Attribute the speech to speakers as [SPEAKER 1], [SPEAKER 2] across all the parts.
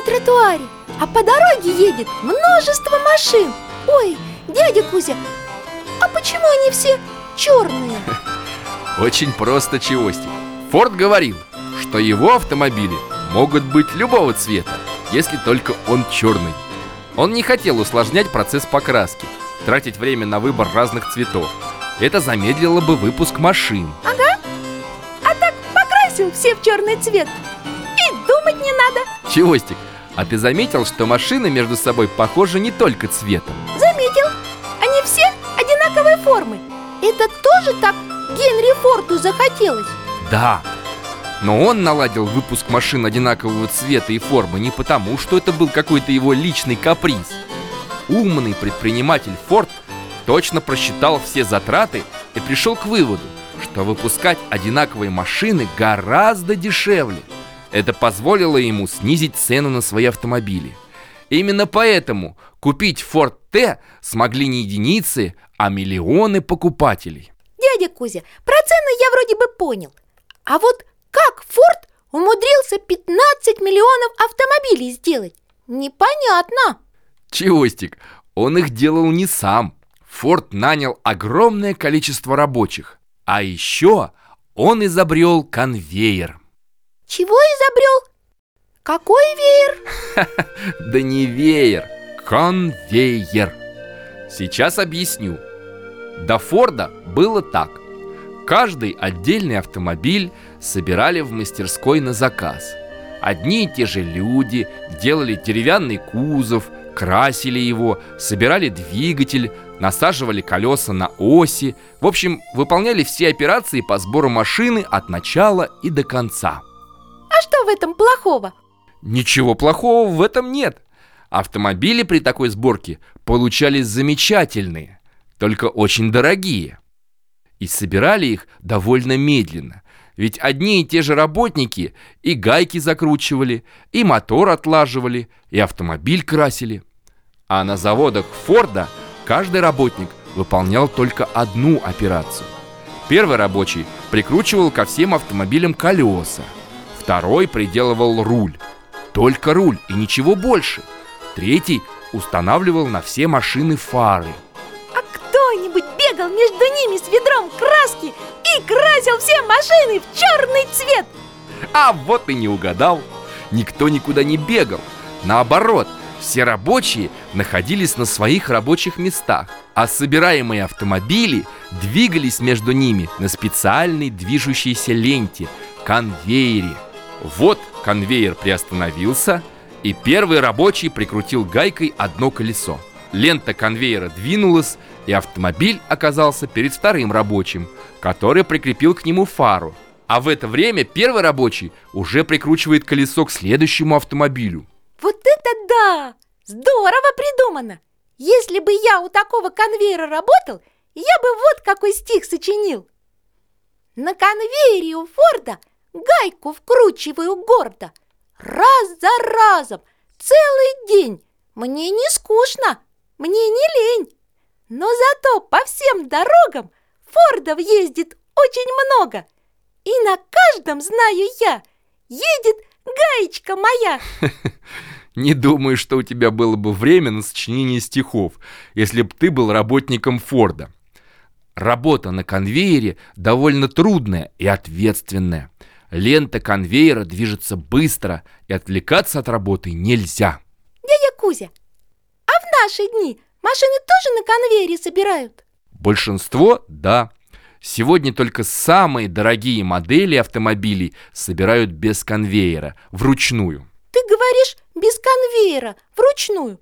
[SPEAKER 1] на тротуаре, а по дороге едет множество машин. Ой, дядя Кузя, а почему они все черные?
[SPEAKER 2] Очень просто, Чевостик. Форд говорил, что его автомобили могут быть любого цвета, если только он черный. Он не хотел усложнять процесс покраски, тратить время на выбор разных цветов. Это замедлило бы выпуск машин.
[SPEAKER 1] Ага, а так покрасил все в черный цвет И думать не надо
[SPEAKER 2] Чевостик, а ты заметил, что машины между собой похожи не только цветом?
[SPEAKER 1] Заметил, они все одинаковой формы Это тоже так Генри Форду захотелось
[SPEAKER 2] Да, но он наладил выпуск машин одинакового цвета и формы не потому, что это был какой-то его личный каприз. Умный предприниматель Форд точно просчитал все затраты и пришел к выводу, что выпускать одинаковые машины гораздо дешевле. Это позволило ему снизить цену на свои автомобили. Именно поэтому купить Ford T смогли не единицы, а миллионы покупателей.
[SPEAKER 1] Дядя Кузя, про цены я вроде бы понял. А вот как Форд умудрился 15 миллионов автомобилей сделать? Непонятно.
[SPEAKER 2] Чевостик, он их делал не сам. Форд нанял огромное количество рабочих. А еще он изобрел конвейер.
[SPEAKER 1] Чего изобрел? Какой веер?
[SPEAKER 2] Да не веер, конвейер. Сейчас объясню. До Форда было так. Каждый отдельный автомобиль собирали в мастерской на заказ. Одни и те же люди делали деревянный кузов, красили его, собирали двигатель, насаживали колеса на оси. В общем, выполняли все операции по сбору машины от начала и до конца.
[SPEAKER 1] Что в этом плохого?
[SPEAKER 2] Ничего плохого в этом нет. Автомобили при такой сборке получались замечательные, только очень дорогие. И собирали их довольно медленно. Ведь одни и те же работники и гайки закручивали, и мотор отлаживали, и автомобиль красили. А на заводах Форда каждый работник выполнял только одну операцию. Первый рабочий прикручивал ко всем автомобилям колеса, второй приделывал руль. Только руль и ничего больше. Третий устанавливал на все машины фары.
[SPEAKER 1] А кто-нибудь бегал между ними с ведром краски и красил все машины в черный цвет?
[SPEAKER 2] А вот и не угадал. Никто никуда не бегал. Наоборот, все рабочие находились на своих рабочих местах, а собираемые автомобили двигались между ними на специальной движущейся ленте – конвейере. Вот конвейер приостановился, и первый рабочий прикрутил гайкой одно колесо. Лента конвейера двинулась, и автомобиль оказался перед вторым рабочим, который прикрепил к нему фару. А в это время первый рабочий уже прикручивает колесо к следующему автомобилю.
[SPEAKER 1] Вот это да! Здорово придумано! Если бы я у такого конвейера работал, я бы вот какой стих сочинил. На конвейере у Форда гайку вкручиваю гордо. Раз за разом, целый день. Мне не скучно, мне не лень. Но зато по всем дорогам Фордов ездит очень много. И на каждом, знаю я, едет гаечка моя.
[SPEAKER 2] Не думаю, что у тебя было бы время на сочинение стихов, если бы ты был работником Форда. Работа на конвейере довольно трудная и ответственная. Лента конвейера движется быстро, и отвлекаться от работы нельзя.
[SPEAKER 1] Дядя Кузя, а в наши дни машины тоже на конвейере собирают?
[SPEAKER 2] Большинство – да. Сегодня только самые дорогие модели автомобилей собирают без конвейера, вручную.
[SPEAKER 1] Ты говоришь без конвейера, вручную.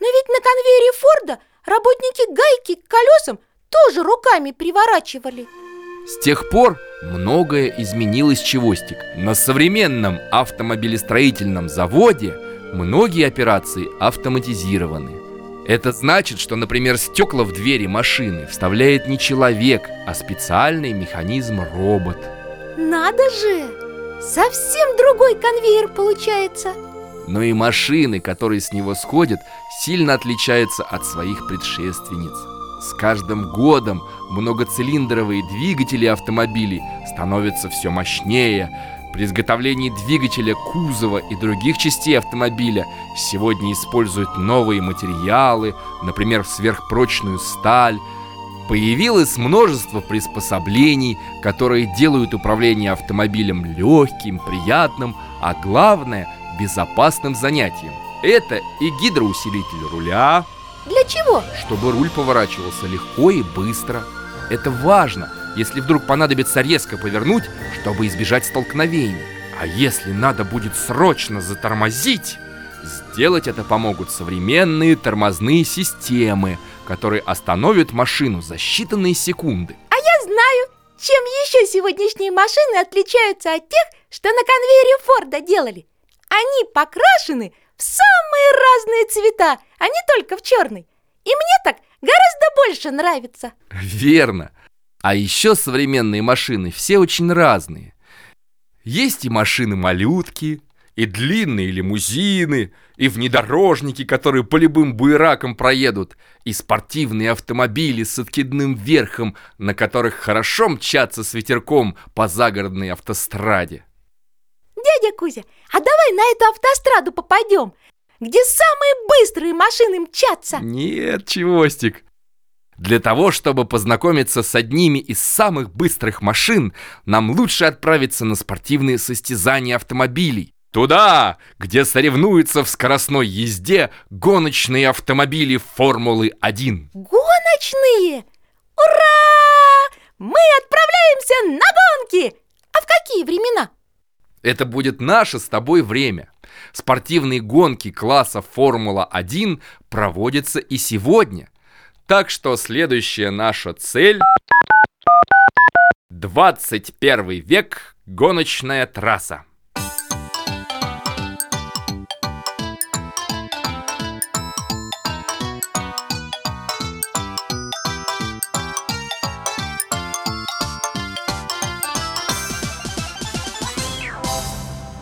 [SPEAKER 1] Но ведь на конвейере Форда работники гайки к колесам тоже руками приворачивали.
[SPEAKER 2] С тех пор многое изменилось, Чевостик. На современном автомобилестроительном заводе многие операции автоматизированы. Это значит, что, например, стекла в двери машины вставляет не человек, а специальный механизм-робот.
[SPEAKER 1] Надо же! Совсем другой конвейер получается.
[SPEAKER 2] Но и машины, которые с него сходят, сильно отличаются от своих предшественниц. С каждым годом многоцилиндровые двигатели автомобилей становятся все мощнее, При изготовлении двигателя, кузова и других частей автомобиля сегодня используют новые материалы, например, сверхпрочную сталь. Появилось множество приспособлений, которые делают управление автомобилем легким, приятным, а главное – безопасным занятием. Это и гидроусилитель руля,
[SPEAKER 1] Для чего?
[SPEAKER 2] чтобы руль поворачивался легко и быстро. Это важно, если вдруг понадобится резко повернуть, чтобы избежать столкновений. А если надо будет срочно затормозить, сделать это помогут современные тормозные системы, которые остановят машину за считанные секунды.
[SPEAKER 1] А я знаю, чем еще сегодняшние машины отличаются от тех, что на конвейере Форда делали. Они покрашены в самые разные цвета, а не только в черный. И мне так гораздо больше нравится.
[SPEAKER 2] Верно. А еще современные машины все очень разные. Есть и машины-малютки, и длинные лимузины, и внедорожники, которые по любым буеракам проедут, и спортивные автомобили с откидным верхом, на которых хорошо мчаться с ветерком по загородной автостраде.
[SPEAKER 1] Дядя Кузя, а давай на эту автостраду попадем, где самые быстрые машины мчатся.
[SPEAKER 2] Нет, Чевостик. Для того, чтобы познакомиться с одними из самых быстрых машин, нам лучше отправиться на спортивные состязания автомобилей. Туда, где соревнуются в скоростной езде гоночные автомобили Формулы-1.
[SPEAKER 1] Гоночные! Ура! Мы отправляемся на гонки! А в какие времена?
[SPEAKER 2] Это будет наше с тобой время. Спортивные гонки класса Формула-1 проводятся и сегодня. Так что следующая наша цель... 21 век, гоночная трасса.